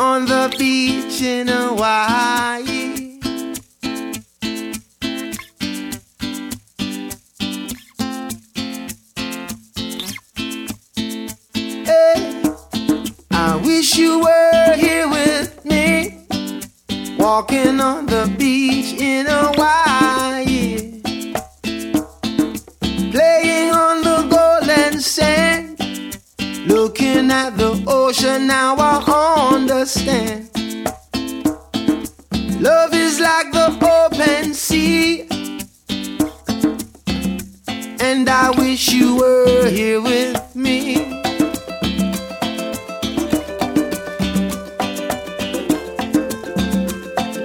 on the beach in Hawaii. Hey, I wish you were here with me, walking on the beach in Hawaii, looking at the ocean. Now I understand. Love is like the open sea. And I wish you were here with me.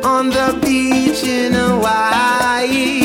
On the beach in Hawaii.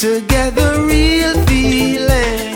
together real feeling